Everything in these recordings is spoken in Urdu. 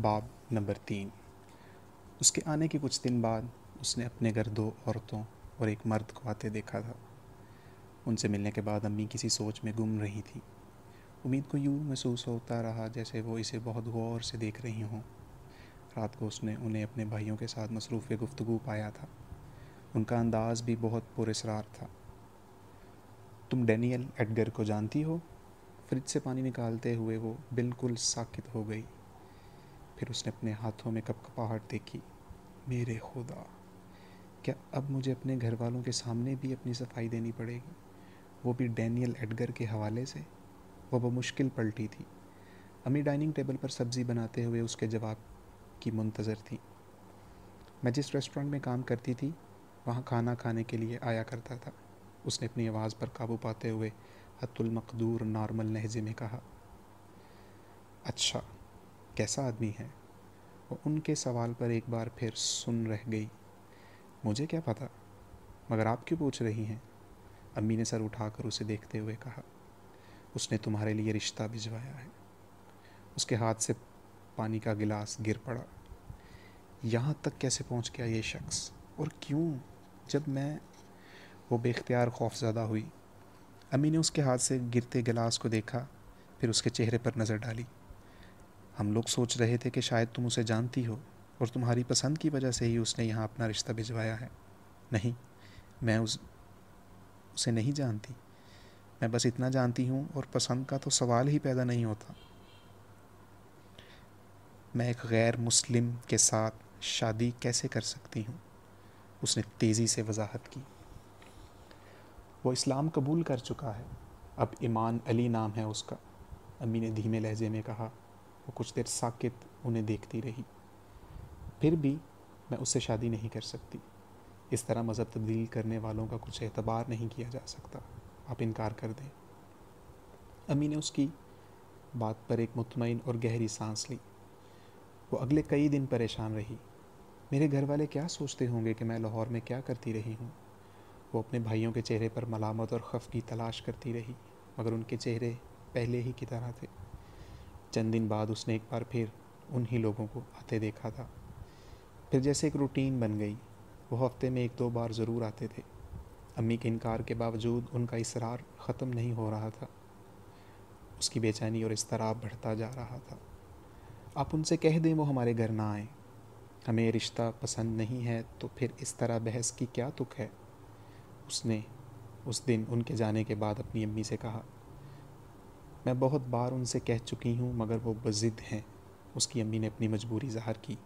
باب نمبر تین۔ اس کے آنے کے کچھ دن بعد اس نے اپنے گھر دو عورتوں اور ایک مرد کو آتے دیکھا تھا۔ ان سے ملنے کے بعد امی کسی سوچ میں گم رہی تھی۔ امید کو یوں محسوس ہوتا رہا جیسے وہ اسے بہت غور سے دیکھ رہی ہوں۔ رات کو اس نے انہیں اپنے بھائیوں کے ساتھ مصروف گفتگو پایا تھا۔ ان کا انداز بھی بہت پراسرار تھا۔ تم ڈینیل ایڈگر کو جانتی ہو؟ فریج سے پانی نکالتے ہوئے وہ بالکل ساکت ہو گئی۔ پھر اس نے اپنے ہاتھوں میں کپ کپاہٹ دیکھی۔ میرے خدا، کیا اب مجھے اپنے گھر والوں کے سامنے بھی اپنی صفائی دینی پڑے گی؟ وہ بھی ڈینیل ایڈگر کے حوالے سے۔ وہ بمشکل پلٹی تھی۔ امی ڈائننگ ٹیبل پر سبزی بناتے ہوئے اس کے جواب کی منتظر تھی۔ میں جس ریسٹورنٹ میں کام کرتی تھی، وہاں کھانا کھانے کے لیے آیا کرتا تھا۔ اس نے اپنی آواز پر قابو پاتے ہوئے حت المقدور نارمل لہجے میں کہا اچھا کیسا آدمی ہے؟ وہ ان کے سوال پر ایک بار پھر سن رہ گئی۔ مجھے کیا پتا؟ مگر آپ کیوں پوچھ رہی ہیں؟ امی نے سر اٹھا کر اسے دیکھتے ہوئے کہا، اس نے تمہارے لیے رشتہ بھجوایا ہے۔ اس کے ہاتھ سے پانی کا گلاس گر پڑا۔ یہاں تک کیسے پہنچ گیا یہ شخص؟ اور کیوں؟ جب میں وہ بے اختیار خوف زدہ ہوئی۔ امی نے اس کے ہاتھ سے گرتے گلاس کو دیکھا، پھر اس کے چہرے پر نظر ڈالی۔ ہم لوگ سوچ رہے تھے کہ شاید تم اسے جانتی ہو اور تمہاری پسند کی وجہ سے ہی اس نے یہاں اپنا رشتہ بھجوایا ہے۔ نہیں، میں اس اسے نہیں جانتی۔ میں بس اتنا جانتی ہوں اور پسند کا تو سوال ہی پیدا نہیں ہوتا۔ میں ایک غیر مسلم کے ساتھ شادی کیسے کر سکتی ہوں؟ اس نے تیزی سے وضاحت کی۔ وہ اسلام قبول کر چکا ہے۔ اب ایمان علی نام ہے اس کا۔ امی نے دھیمے لہجے میں کہا وہ کچھ دیر ساکت انہیں دیکھتی رہی۔ پھر بھی میں اس سے شادی نہیں کر سکتی۔ اس طرح مذہب تبدیل کرنے والوں کا کچھ اعتبار نہیں کیا جا سکتا۔ آپ انکار کر دیں۔ امی نے اس کی بات پر ایک مطمئن اور گہری سانس لی۔ وہ اگلے کئی دن پریشان رہی۔ میرے گھر والے کیا سوچتے ہوں گے کہ میں لاہور میں کیا کرتی رہی ہوں؟ وہ اپنے بھائیوں کے چہرے پر ملامت اور خف کی تلاش کرتی رہی، مگر ان کے چہرے پہلے ہی کی طرح تھے۔ چند دن بعد اس نے ایک بار پھر انہی لوگوں کو آتے دیکھا تھا۔ پھر جیسے ایک روٹین بن گئی، وہ ہفتے میں ایک دو بار ضرور آتے تھے۔ امی کے انکار کے باوجود ان کا اصرار ختم نہیں ہو رہا تھا۔ اس کی بے چینی اور اضطراب بڑھتا جا رہا تھا۔ آپ ان سے کہہ دیں وہ ہمارے گھر نہ آئیں۔ ہمیں رشتہ پسند نہیں ہے تو پھر اس طرح بحث کی کیا تک ہے؟ اس نے اس دن ان کے جانے کے بعد اپنی امی سے کہا میں بہت بار ان سے کہہ چکی ہوں، مگر وہ بضد ہیں۔ اس کی امی نے اپنی مجبوری ظاہر کی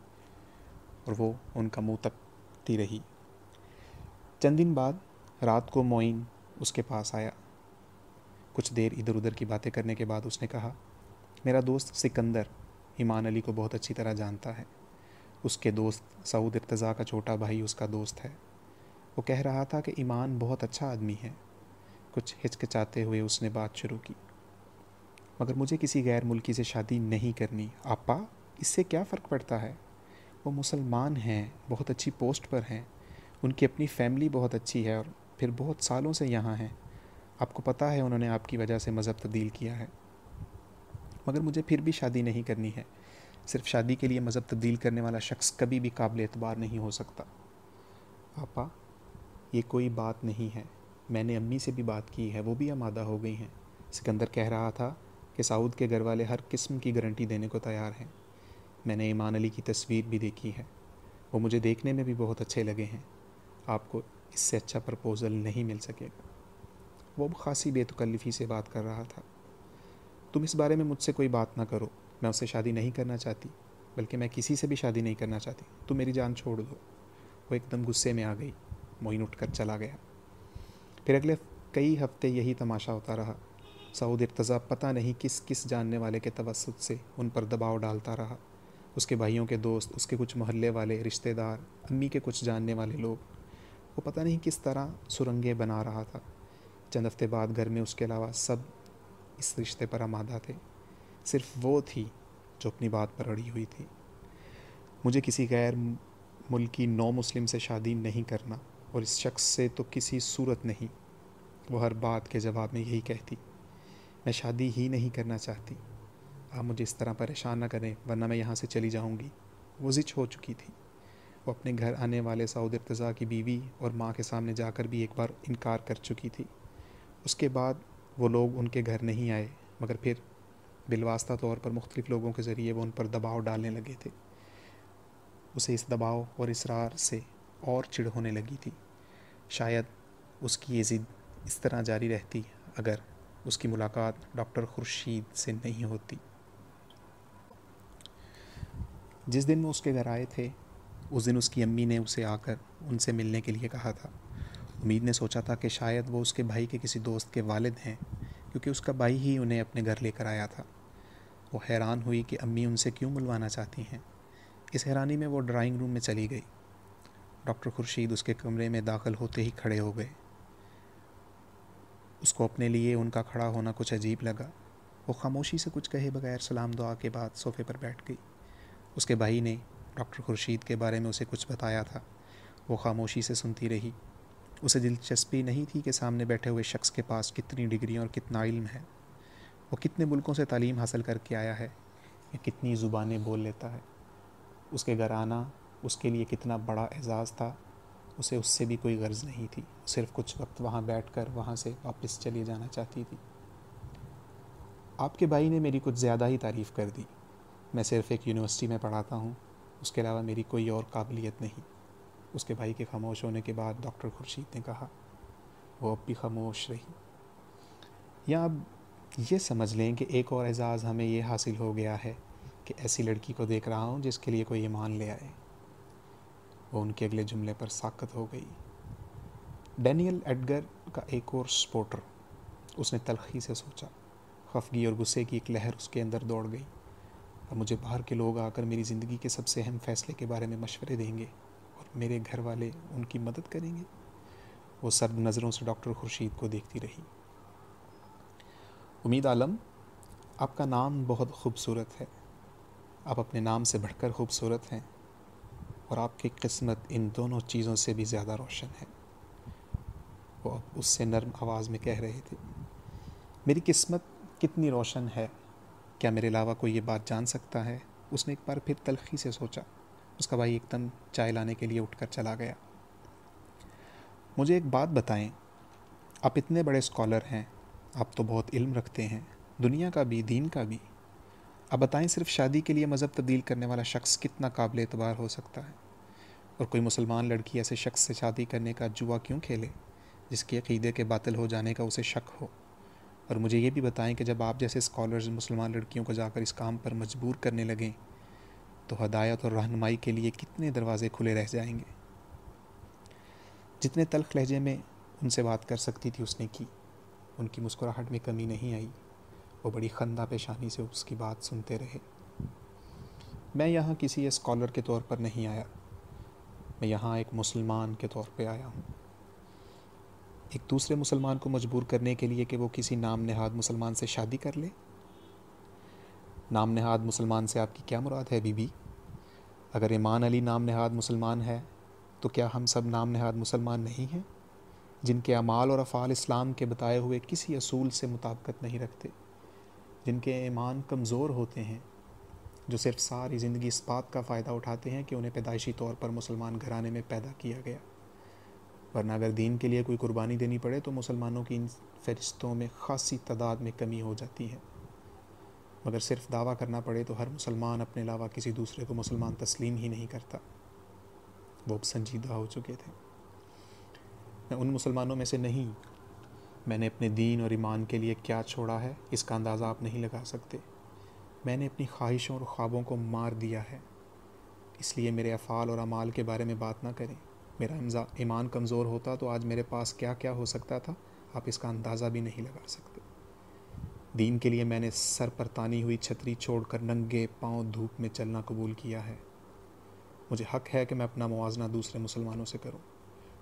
اور وہ ان کا منہ تکتی رہی۔ چند دن بعد رات کو معین اس کے پاس آیا۔ کچھ دیر ادھر ادھر کی باتیں کرنے کے بعد اس نے کہا، میرا دوست سکندر ایمان علی کو بہت اچھی طرح جانتا ہے۔ اس کے دوست سعود ارتضیٰ کا چھوٹا بھائی اس کا دوست ہے۔ وہ کہہ رہا تھا کہ ایمان بہت اچھا آدمی ہے کچھ ہچکچاتے ہوئے اس نے بات شروع کی۔ مگر مجھے کسی غیر ملکی سے شادی نہیں کرنی۔ آپا، اس سے کیا فرق پڑتا ہے؟ وہ مسلمان ہیں، بہت اچھی پوسٹ پر ہیں۔ ان کی اپنی فیملی بہت اچھی ہے اور پھر بہت سالوں سے یہاں ہیں۔ آپ کو پتہ ہے انہوں نے آپ کی وجہ سے مذہب تبدیل کیا ہے۔ مگر مجھے پھر بھی شادی نہیں کرنی ہے۔ صرف شادی کے لیے مذہب تبدیل کرنے والا شخص کبھی بھی قابل اعتبار نہیں ہو سکتا۔ آپا، یہ کوئی بات نہیں ہے۔ میں نے امی سے بھی بات کی ہے، وہ بھی آمادہ ہو گئی ہیں۔ سکندر کہہ رہا تھا کہ سعود کے گھر والے ہر قسم کی گارنٹی دینے کو تیار ہیں۔ میں نے ایمان علی کی تصویر بھی دیکھی ہے۔ وہ مجھے دیکھنے میں بھی بہت اچھے لگے ہیں۔ آپ کو اس سے اچھا پرپوزل نہیں مل سکے۔ گا وہ خاصی بے تکلفی سے بات کر رہا تھا۔ تم اس بارے میں مجھ سے کوئی بات نہ کرو۔ میں اسے شادی نہیں کرنا چاہتی، بلکہ میں کسی سے بھی شادی نہیں کرنا چاہتی۔ تم میری جان چھوڑ دو۔ وہ ایک دم غصے میں آ گئی۔ معین اٹھ کر چلا گیا۔ پھر اگلے کئی ہفتے یہی تماشا ہوتا رہا۔ سعود ارتضیٰ پتہ نہیں کس کس جاننے والے کے توسط سے ان پر دباؤ ڈالتا رہا۔ اس کے بھائیوں کے دوست، اس کے کچھ محلے والے، رشتہ دار، امی کے کچھ جاننے والے لوگ۔ وہ پتہ نہیں کس طرح سرنگیں بنا رہا تھا۔ چند ہفتے بعد گھر میں اس کے علاوہ سب اس رشتے پر آمادہ تھے۔ صرف وہ تھی جو اپنی بات پر اڑی ہوئی تھی۔ مجھے کسی غیر ملکی نو مسلم سے شادی نہیں کرنا اور اس شخص سے تو کسی صورت نہیں۔ وہ ہر بات کے جواب میں یہی کہتی۔ میں شادی ہی نہیں کرنا چاہتی۔ آپ مجھے اس طرح پریشان نہ کریں، ورنہ میں یہاں سے چلی جاؤں گی۔ وہ زچ ہو چکی تھی۔ وہ اپنے گھر آنے والے سعود ارتضیٰ کی بیوی اور ماں کے سامنے جا کر بھی ایک بار انکار کر چکی تھی۔ اس کے بعد وہ لوگ ان کے گھر نہیں آئے، مگر پھر بالواسطہ طور پر مختلف لوگوں کے ذریعے وہ ان پر دباؤ ڈالنے لگے تھے۔ اسے اس دباؤ اور اصرار سے اور چڑ ہونے لگی تھی۔ شاید اس کی یہ ضد اس طرح جاری رہتی، اگر اس کی ملاقات ڈاکٹر خورشید سے نہیں ہوتی۔ جس دن وہ اس کے گھر آئے تھے، اس دن اس کی امی نے اسے آ کر ان سے ملنے کے لیے کہا تھا۔ امید نے سوچا تھا کہ شاید وہ اس کے بھائی کے کسی دوست کے والد ہیں، کیونکہ اس کا بھائی ہی انہیں اپنے گھر لے کر آیا تھا۔ وہ حیران ہوئی کہ امی ان سے کیوں ملوانا چاہتی ہیں۔ اس حیرانی میں وہ ڈرائنگ روم میں چلی گئی۔ ڈاکٹر خورشید اس کے کمرے میں داخل ہوتے ہی کھڑے ہو گئے۔ اس کو اپنے لیے ان کا کھڑا ہونا کچھ عجیب لگا۔ وہ خاموشی سے کچھ کہے بغیر سلام دعا کے بعد صوفے پر بیٹھ گئی۔ اس کے بھائی نے ڈاکٹر خورشید کے بارے میں اسے کچھ بتایا تھا۔ وہ خاموشی سے سنتی رہی۔ اسے دلچسپی نہیں تھی کہ سامنے بیٹھے ہوئے شخص کے پاس کتنی ڈگریاں اور کتنا علم ہے۔ وہ کتنے ملکوں سے تعلیم حاصل کر کے آیا ہے یا کتنی زبانیں بول لیتا ہے۔ اس کے گھر آنا اس کے لیے کتنا بڑا اعزاز تھا۔ اسے اس سے بھی کوئی غرض نہیں تھی۔ صرف کچھ وقت وہاں بیٹھ کر وہاں سے واپس چلی جانا چاہتی تھی۔ آپ کے بھائی نے میری کچھ زیادہ ہی تعریف کر دی۔ میں صرف ایک یونیورسٹی میں پڑھاتا ہوں۔ اس کے علاوہ میری کوئی اور قابلیت نہیں۔ اس کے بھائی کے خاموش ہونے کے بعد ڈاکٹر خورشید نے کہا، وہ اب بھی خاموش رہی۔ یا اب یہ سمجھ لیں کہ ایک اور اعزاز ہمیں یہ حاصل ہو گیا ہے کہ ایسی لڑکی کو دیکھ رہا ہوں جس کے لیے کوئی ایمان لے آئے۔ وہ ان کے اگلے جملے پر ساکت ہو گئی۔ ڈینیل ایڈگر کا ایک اور سپورٹر، اس نے تلخی سے سوچا۔ خفگی اور غصے کی ایک لہر اس کے اندر دوڑ گئی۔ اور مجھے باہر کے لوگ آ کر میری زندگی کے سب سے اہم فیصلے کے بارے میں مشورے دیں گے اور میرے گھر والے ان کی مدد کریں گے۔ وہ سرد نظروں سے ڈاکٹر خورشید کو دیکھتی رہی۔ امید عالم، آپ کا نام بہت خوبصورت ہے۔ آپ اپنے نام سے بڑھ کر خوبصورت ہیں۔ اور آپ کی قسمت ان دونوں چیزوں سے بھی زیادہ روشن ہے۔ وہ اس سے نرم آواز میں کہہ رہے تھے، میری قسمت کتنی روشن ہے، کیا میرے علاوہ کوئی یہ بات جان سکتا ہے؟ اس نے ایک بار پھر تلخی سے سوچا۔ اس کا بھائی ایک دم چائے لانے کے لیے اٹھ کر چلا گیا۔ مجھے ایک بات بتائیں، آپ اتنے بڑے اسکالر ہیں، آپ تو بہت علم رکھتے ہیں، دنیا کا بھی، دین کا بھی۔ اب بتائیں صرف شادی کے لیے مذہب تبدیل کرنے والا شخص کتنا قابل اعتبار ہو سکتا ہے؟ اور کوئی مسلمان لڑکی ایسے شخص سے شادی کرنے کا جوا کیوں کھیلے جس کے عقیدے کے باطل ہو جانے کا اسے شک ہو؟ اور مجھے یہ بھی بتائیں کہ جب آپ جیسے اسکالرز مسلمان لڑکیوں کو جا کر اس کام پر مجبور کرنے لگیں، تو ہدایت اور رہنمائی کے لیے کتنے دروازے کھلے رہ جائیں گے؟ جتنے تلخ لہجے میں ان سے بات کر سکتی تھی اس نے کی، ان کی مسکراہٹ میں کمی نہیں آئی۔ وہ بڑی خندہ پیشانی سے اس کی بات سنتے رہے۔ میں یہاں کسی اسکالر کے طور پر نہیں آیا۔ میں یہاں ایک مسلمان کے طور پہ آیا ہوں۔ ایک دوسرے مسلمان کو مجبور کرنے کے لیے کہ وہ کسی نام نہاد مسلمان سے شادی کر لے۔ نام نہاد مسلمان سے آپ کی کیا مراد ہے بی بی اگر ایمان علی نام نہاد مسلمان ہے، تو کیا ہم سب نام نہاد مسلمان نہیں ہیں؟ جن کے اعمال اور افعال اسلام کے بتائے ہوئے کسی اصول سے مطابقت نہیں رکھتے۔ جن کے ایمان کمزور ہوتے ہیں، جو صرف ساری زندگی اس بات کا فائدہ اٹھاتے ہیں کہ انہیں پیدائشی طور پر مسلمان گھرانے میں پیدا کیا گیا۔ ورنہ اگر دین کے لیے کوئی قربانی دینی پڑے تو مسلمانوں کی ان فہرستوں میں خاصی تعداد میں کمی ہو جاتی ہے۔ مگر صرف دعویٰ کرنا پڑے تو ہر مسلمان اپنے علاوہ کسی دوسرے کو مسلمان تسلیم ہی نہیں کرتا۔ وہ اب سنجیدہ ہو چکے تھے۔ میں ان مسلمانوں میں سے نہیں میں نے اپنے دین اور ایمان کے لیے کیا چھوڑا ہے، اس کا اندازہ آپ نہیں لگا سکتے۔ میں نے اپنی خواہشوں اور خوابوں کو مار دیا ہے۔ اس لیے میرے افعال اور اعمال کے بارے میں بات نہ کریں۔ میرا ایمان کمزور ہوتا تو آج میرے پاس کیا کیا ہو سکتا تھا؟ آپ اس کا اندازہ بھی نہیں لگا سکتے۔ دین کے لیے میں نے سر پر تانی ہوئی چھتری چھوڑ کر ننگے پاؤں دھوپ میں چلنا قبول کیا ہے۔ مجھے حق ہے کہ میں اپنا موازنہ دوسرے مسلمانوں سے کروں۔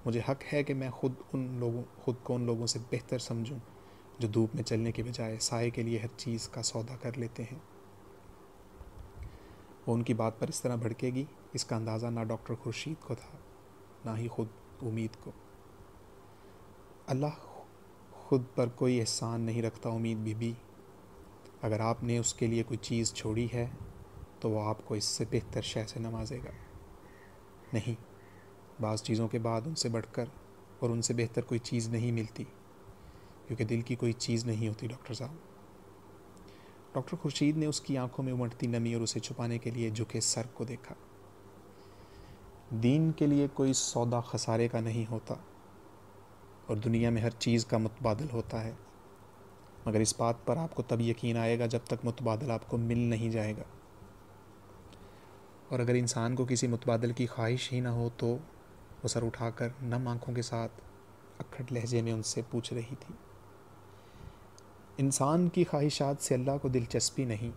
مجھے حق ہے کہ میں خود ان لوگوں، خود کو ان لوگوں سے بہتر سمجھوں جو دھوپ میں چلنے کے بجائے سائے کے لیے ہر چیز کا سودا کر لیتے ہیں۔ وہ ان کی بات پر اس طرح بھڑکے گی، اس کا اندازہ نہ ڈاکٹر خورشید کو تھا، نہ ہی خود امید کو۔ اللہ خود پر کوئی احسان نہیں رکھتا امید بی بی۔ اگر آپ نے اس کے لیے کوئی چیز چھوڑی ہے، تو وہ آپ کو اس سے بہتر شے سے نوازے گا۔ نہیں۔ بعض چیزوں کے بعد ان سے بڑھ کر اور ان سے بہتر کوئی چیز نہیں ملتی، کیونکہ دل کی کوئی چیز نہیں ہوتی ڈاکٹر صاحب۔ ڈاکٹر خورشید نے اس کی آنکھوں میں امٹتی نمی اور اسے چھپانے کے لیے جھکے سر کو دیکھا۔ دین کے لیے کوئی سودا خسارے کا نہیں ہوتا، اور دنیا میں ہر چیز کا متبادل ہوتا ہے۔ مگر اس بات پر آپ کو تب یقین آئے گا جب تک متبادل آپ کو مل نہیں جائے گا۔ اور اگر انسان کو کسی متبادل کی خواہش ہی نہ ہو تو وہ سر اٹھا کر نم آنکھوں کے ساتھ اکھڑ لہجے میں ان سے پوچھ رہی تھی۔ انسان کی خواہشات سے اللہ کو دلچسپی نہیں،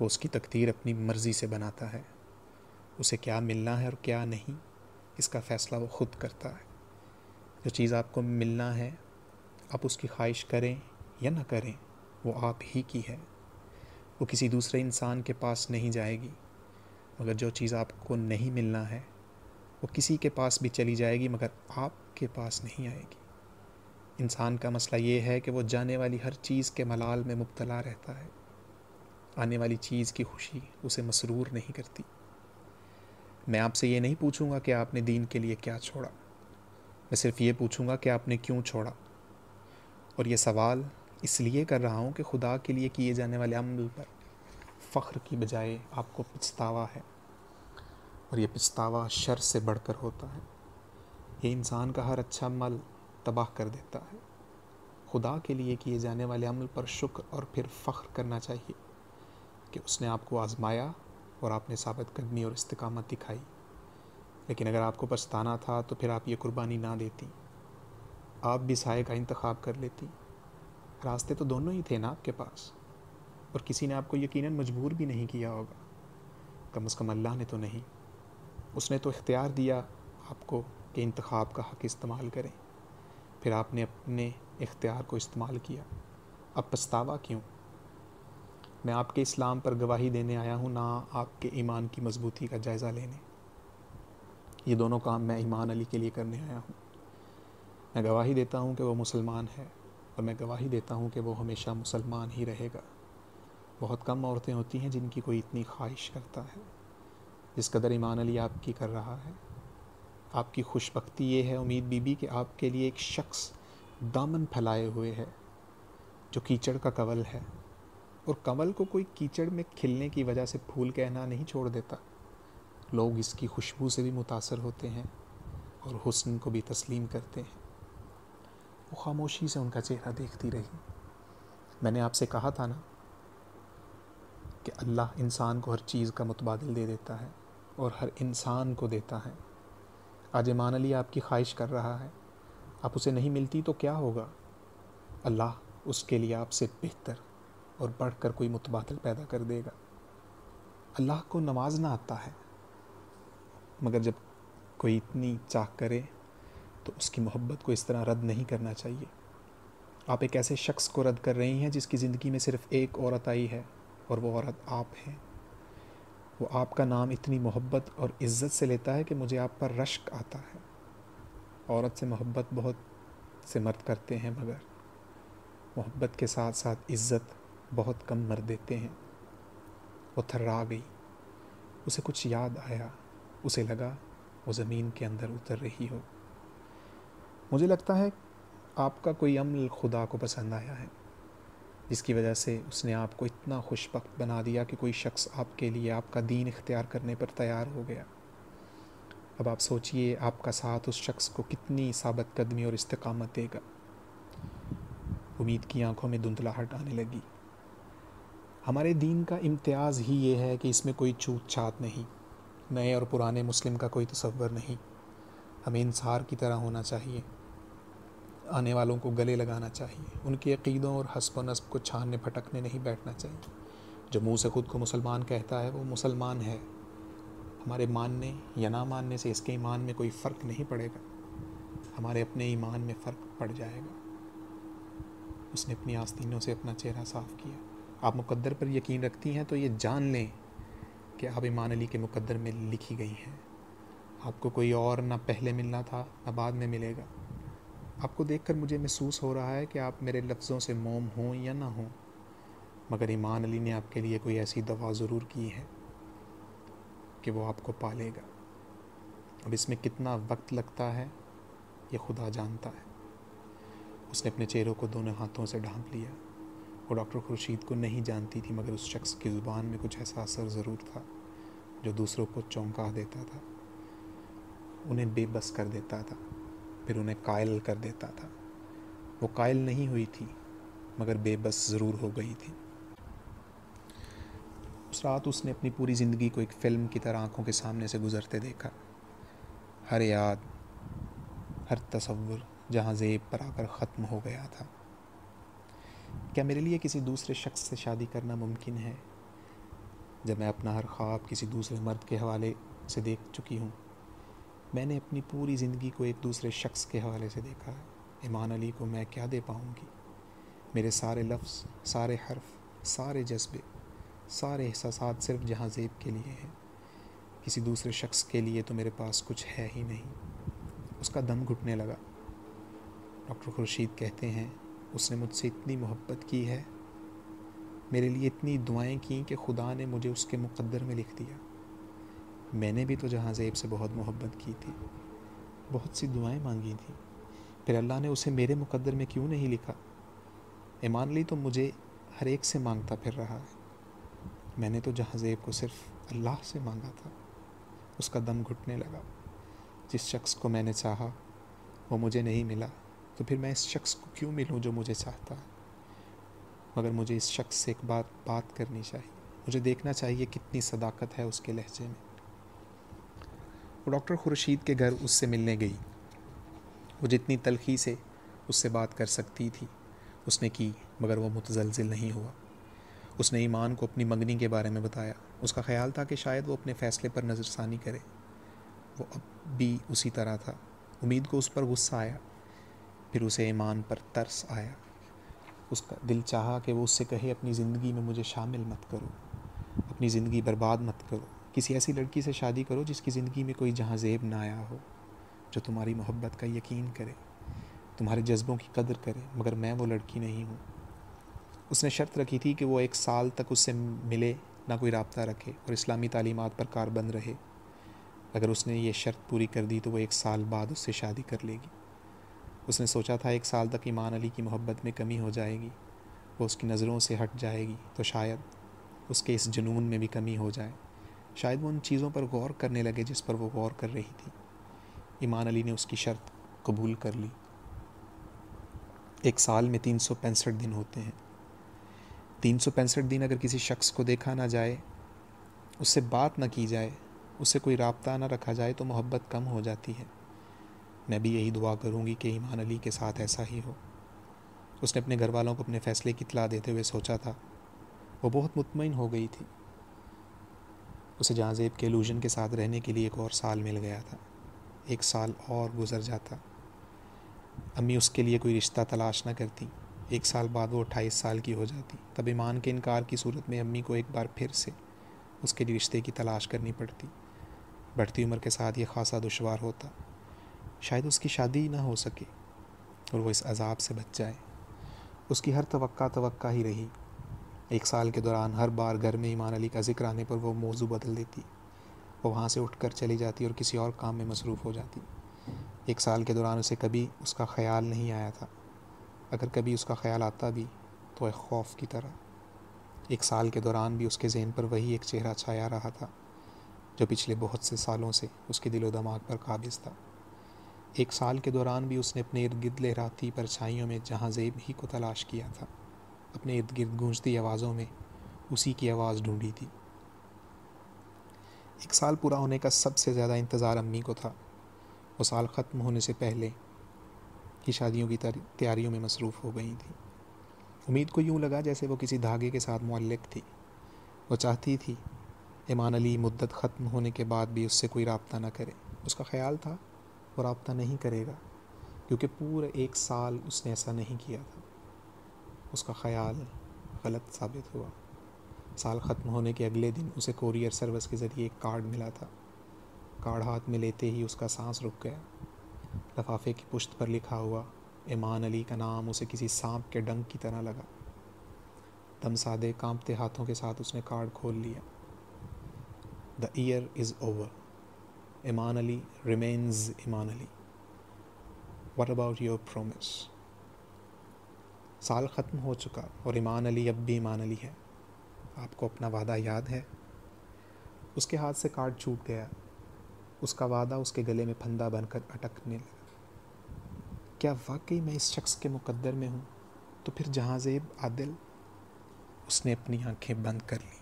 وہ اس کی تقدیر اپنی مرضی سے بناتا ہے۔ اسے کیا ملنا ہے اور کیا نہیں، اس کا فیصلہ وہ خود کرتا ہے۔ جو چیز آپ کو ملنا ہے، آپ اس کی خواہش کریں یا نہ کریں، وہ آپ ہی کی ہے۔ وہ کسی دوسرے انسان کے پاس نہیں جائے گی۔ مگر جو چیز آپ کو نہیں ملنا ہے وہ کسی کے پاس بھی چلی جائے گی مگر آپ کے پاس نہیں آئے گی۔ انسان کا مسئلہ یہ ہے کہ وہ جانے والی ہر چیز کے ملال میں مبتلا رہتا ہے۔ آنے والی چیز کی خوشی اسے مسرور نہیں کرتی۔ میں آپ سے یہ نہیں پوچھوں گا کہ آپ نے دین کے لیے کیا چھوڑا۔ میں صرف یہ پوچھوں گا کہ آپ نے کیوں چھوڑا۔ اور یہ سوال اس لیے کر رہا ہوں کہ خدا کے لیے کیے جانے والے عمل پر فخر کی بجائے آپ کو پچھتاوا ہے۔ اور یہ پچھتاوا شر سے بڑھ کر ہوتا ہے۔ یہ انسان کا ہر اچھا عمل تباہ کر دیتا ہے۔ خدا کے لیے کیے جانے والے عمل پر شکر اور پھر فخر کرنا چاہیے کہ اس نے آپ کو آزمایا اور آپ نے ثابت قدمی اور استقامت دکھائی۔ لیکن اگر آپ کو پچھتانا تھا تو پھر آپ یہ قربانی نہ دیتی۔ آپ بھی سائے کا انتخاب کر لیتی۔ راستے تو دونوں ہی تھے نا آپ کے پاس۔ اور کسی نے آپ کو یقیناً مجبور بھی نہیں کیا ہوگا۔ کم از کم اللہ نے تو نہیں۔ اس نے تو اختیار دیا آپ کو کہ انتخاب کا حق استعمال کریں۔ پھر آپ نے اپنے اختیار کو استعمال کیا۔ اب پچھتاوا کیوں؟ میں آپ کے اسلام پر گواہی دینے آیا ہوں، نہ آپ کے ایمان کی مضبوطی کا جائزہ لینے۔ یہ دونوں کام میں ایمان علی کے لیے کرنے آیا ہوں۔ میں گواہی دیتا ہوں کہ وہ مسلمان ہے اور میں گواہی دیتا ہوں کہ وہ ہمیشہ مسلمان ہی رہے گا۔ بہت کم عورتیں ہوتی ہیں جن کی کوئی اتنی خواہش کرتا ہے۔ جس قدر ایمان علی آپ کی کر رہا ہے۔ آپ کی خوش بختی یہ ہے امید بی بی کہ آپ کے لیے ایک شخص دامن پھیلائے ہوئے ہے، جو کیچڑ کا قول ہے۔ اور کنول کو کوئی کیچڑ میں کھلنے کی وجہ سے پھول کہنا نہیں چھوڑ دیتا۔ لوگ اس کی خوشبو سے بھی متاثر ہوتے ہیں اور حسن کو بھی تسلیم کرتے ہیں۔ وہ خاموشی سے ان کا چہرہ دیکھتی رہی۔ میں نے آپ سے کہا تھا نا کہ اللہ انسان کو ہر چیز کا متبادل دے دیتا ہے۔ اور ہر انسان کو دیتا ہے۔ آج ایمان علی آپ کی خواہش کر رہا ہے۔ آپ اسے نہیں ملتی تو کیا ہوگا؟ اللہ اس کے لیے آپ سے بہتر اور بڑھ کر کوئی متبادل پیدا کر دے گا۔ اللہ کو نوازنا آتا ہے، مگر جب کوئی اتنی چاہ کرے تو اس کی محبت کو اس طرح رد نہیں کرنا چاہیے۔ آپ ایک ایسے شخص کو رد کر رہی ہیں جس کی زندگی میں صرف ایک عورت آئی ہے اور وہ عورت آپ ہیں۔ وہ آپ کا نام اتنی محبت اور عزت سے لیتا ہے کہ مجھے آپ پر رشک آتا ہے۔ عورت سے محبت بہت سے مرد کرتے ہیں، مگر محبت کے ساتھ ساتھ عزت بہت کم مر دیتے ہیں۔ وہ تھرا گئی۔ اسے کچھ یاد آیا۔ اسے لگا وہ زمین کے اندر اتر رہی ہو۔ مجھے لگتا ہے آپ کا کوئی عمل خدا کو پسند آیا ہے۔ جس کی وجہ سے اس نے آپ کو اتنا خوش بخت بنا دیا کہ کوئی شخص آپ کے لیے آپ کا دین اختیار کرنے پر تیار ہو گیا۔ اب آپ سوچئے آپ کا ساتھ اس شخص کو کتنی ثابت قدمی اور استقامت دے گا۔ امید کی آنکھوں میں دھندلاہٹ آنے لگی۔ ہمارے دین کا امتیاز ہی یہ ہے کہ اس میں کوئی چھوت چھات نہیں، نئے اور پرانے مسلم کا کوئی تصور نہیں۔ ہمیں انصار کی طرح ہونا چاہیے۔ آنے والوں کو گلے لگانا چاہیے۔ ان کے عقیدوں اور حسب و نصب کو چھاننے، پھٹکنے نہیں بیٹھنا چاہیے۔ جو منہ سے خود کو مسلمان کہتا ہے، وہ مسلمان ہے۔ ہمارے ماننے یا نہ ماننے سے اس کے ایمان میں کوئی فرق نہیں پڑے گا۔ ہمارے اپنے ایمان میں فرق پڑ جائے گا۔ اس نے اپنی آستینوں سے اپنا چہرہ صاف کیا۔ آپ مقدر پر یقین رکھتی ہیں تو یہ جان لیں کہ آپ ایمان علی کے مقدر میں لکھی گئی ہیں۔ آپ کو کوئی اور نہ پہلے ملنا تھا، نہ بعد میں ملے گا۔ آپ کو دیکھ کر مجھے محسوس ہو رہا ہے کہ آپ میرے لفظوں سے موم ہوں یا نہ ہوں، مگر ایمان علی نے آپ کے لیے کوئی ایسی دوا ضرور کی ہے کہ وہ آپ کو پالے گا۔ اب اس میں کتنا وقت لگتا ہے، یہ خدا جانتا ہے۔ اس نے اپنے چہروں کو دونوں ہاتھوں سے ڈھانپ لیا۔ وہ ڈاکٹر خورشید کو نہیں جانتی تھی، مگر اس شخص کی زبان میں کچھ ایسا اثر ضرور تھا جو دوسروں کو چونکا دیتا تھا۔ انہیں بے بس کر دیتا تھا۔ پھر انہیں قائل کر دیتا تھا۔ وہ قائل نہیں ہوئی تھی، مگر بے بس ضرور ہو گئی تھی۔ اس رات اس نے اپنی پوری زندگی کو ایک فلم کی طرح آنکھوں کے سامنے سے گزرتے دیکھا۔ ہر یاد، ہر تصور جہاں زیب پر آ کر ختم ہو گیا تھا۔ کیا میرے لیے کسی دوسرے شخص سے شادی کرنا ممکن ہے؟ جب میں اپنا ہر خواب کسی دوسرے مرد کے حوالے سے دیکھ چکی ہوں میں نے اپنی پوری زندگی کو ایک دوسرے شخص کے حوالے سے دیکھا ہے۔ ایمان علی کو میں کیا دے پاؤں گی؟ میرے سارے لفظ، سارے حرف، سارے جذبے، سارے احساسات صرف جہاں زیب کے لیے ہیں۔ کسی دوسرے شخص کے لیے تو میرے پاس کچھ ہے ہی نہیں۔ اس کا دم گھٹنے لگا۔ ڈاکٹر خورشید کہتے ہیں، اس نے مجھ سے اتنی محبت کی ہے، میرے لیے اتنی دعائیں کیں کہ خدا نے مجھے اس کے مقدر میں لکھ دیا۔ میں نے بھی تو جہاں زیب سے بہت محبت کی تھی، بہت سی دعائیں مانگی تھیں۔ پھر اللہ نے اسے میرے مقدر میں کیوں نہیں لکھا؟ ایمان لی تو مجھے ہر ایک سے مانگتا پھر رہا ہے۔ میں نے تو جہاں زیب کو صرف اللہ سے مانگا تھا، اس کا دم گھٹنے لگا۔ جس شخص کو میں نے چاہا، وہ مجھے نہیں ملا۔ تو پھر میں اس شخص کو کیوں ملوں جو مجھے چاہتا ہے؟ مگر مجھے اس شخص سے ایک بات بات کرنی چاہیے۔ مجھے دیکھنا چاہیے کتنی صداقت ہے اس کے لہجے میں۔ وہ ڈاکٹر خورشید کے گھر اس سے ملنے گئی۔ وہ جتنی تلخی سے اس سے بات کر سکتی تھی، اس نے کی، مگر وہ متزلزل نہیں ہوا۔ اس نے ایمان کو اپنی منگنی کے بارے میں بتایا۔ اس کا خیال تھا کہ شاید وہ اپنے فیصلے پر نظر ثانی کرے۔ وہ اب بھی اسی طرح تھا۔ امید کو اس پر غصہ آیا۔ پھر اسے ایمان پر ترس آیا۔ اس کا دل چاہا کہ وہ اس سے کہے، اپنی زندگی میں مجھے شامل مت کرو۔ اپنی زندگی برباد مت کرو۔ کسی ایسی لڑکی سے شادی کرو جس کی زندگی میں کوئی جہاں زیب نہ آیا ہو، جو تمہاری محبت کا یقین کرے، تمہارے جذبوں کی قدر کرے، مگر میں وہ لڑکی نہیں ہوں۔ اس نے شرط رکھی تھی کہ وہ ایک سال تک اس سے ملے، نہ کوئی رابطہ رکھے اور اسلامی تعلیمات پر کار بند رہے۔ اگر اس نے یہ شرط پوری کر دی تو وہ ایک سال بعد اس سے شادی کر لے گی۔ اس نے سوچا تھا ایک سال تک ایمان علی کی محبت میں کمی ہو جائے گی، وہ اس کی نظروں سے ہٹ جائے گی تو شاید اس کے اس جنون میں بھی کمی ہو جائے۔ شاید وہ ان چیزوں پر غور کرنے لگے جس پر وہ غور کر رہی تھی۔ ایمان علی نے اس کی شرط قبول کر لی۔ ایک سال میں تین سو پینسٹھ دن ہوتے ہیں۔ تین سو پینسٹھ دن اگر کسی شخص کو دیکھا نہ جائے، اس سے بات نہ کی جائے اس سے کوئی رابطہ نہ رکھا جائے تو محبت کم ہو جاتی ہے۔ میں بھی یہی دعا کروں گی کہ ایمان علی کے ساتھ ایسا ہی ہو۔ اس نے اپنے گھر والوں کو اپنے فیصلے کی اطلاع دیتے ہوئے سوچا تھا۔ وہ بہت مطمئن ہو گئی تھی۔ اسے جہاں زیب کے الوژن کے ساتھ رہنے کے لیے ایک اور سال مل گیا تھا۔ ایک سال اور گزر جاتا۔ امی اس کے لیے کوئی رشتہ تلاش نہ کرتی۔ ایک سال بعد وہ اٹھائیس سال کی ہو جاتی۔ تب ایمان کے انکار کی صورت میں امی کو ایک بار پھر سے اس کے لیے رشتے کی تلاش کرنی پڑتی۔ بڑھتی عمر کے ساتھ یہ خاصا دشوار ہوتا۔ شاید اس کی شادی نہ ہو سکے اور وہ اس عذاب سے بچ جائے۔ اس کی ہر توقع توقع ہی رہی۔ ایک سال کے دوران ہر بار گھر میں ایمان علی کا ذکر آنے پر وہ موضوع بدل دیتی۔ وہ وہاں سے اٹھ کر چلی جاتی اور کسی اور کام میں مصروف ہو جاتی۔ ایک سال کے دوران اسے کبھی اس کا خیال نہیں آیا تھا۔ اگر کبھی اس کا خیال آتا بھی تو ایک خوف کی طرح۔ ایک سال کے دوران بھی اس کے ذہن پر وہی ایک چہرہ چھایا رہا تھا، جو پچھلے بہت سے سالوں سے اس کے دل و دماغ پر قابض تھا۔ ایک سال کے دوران بھی اس نے اپنے ارد گرد لہراتی پرچھائیوں میں جہاں زیب ہی کو تلاش کیا تھا۔ اپنے ارد گرد گونجتی آوازوں میں اسی کی آواز ڈھونڈی تھی۔ ایک سال پورا ہونے کا سب سے زیادہ انتظار امی کو تھا۔ وہ سال ختم ہونے سے پہلے کی شادیوں کی تیاریوں میں مصروف ہو گئی تھی۔ امید کو یوں لگا جیسے وہ کسی دھاگے کے ساتھ معلق تھی۔ وہ چاہتی تھی ایمان علی مدت ختم ہونے کے بعد بھی اس سے کوئی رابطہ نہ کرے۔ اس کا خیال تھا، وہ رابطہ نہیں کرے گا، کیونکہ پورا ایک سال اس نے ایسا نہیں کیا تھا۔ اس کا خیال غلط ثابت ہوا۔ سال ختم ہونے کے اگلے دن اسے کوریئر سروس کے ذریعے ایک کارڈ ملا تھا۔ کارڈ ہاتھ میں لیتے ہی اس کا سانس رک گیا۔ لفافے کی پشت پر لکھا ہوا ایمان علی کا نام اسے کسی سانپ کے ڈنگ کی طرح لگا۔ دم سادے کانپتے ہاتھوں کے ساتھ اس نے کارڈ کھول لیا۔ دا year is over Iman Ali reminds Iman Ali. What about your promise سال ختم ہو چکا اور ایمان علی اب بھی ایمان علی ہے۔ آپ کو اپنا وعدہ یاد ہے؟ اس کے ہاتھ سے کارڈ چھوٹ گیا۔ اس کا وعدہ اس کے گلے میں پھندا بن کر اٹکنے لگا۔ کیا واقعی میں اس شخص کے مقدر میں ہوں؟ تو پھر جہاں زیب عادل، اس نے اپنی آنکھیں بند کر لی۔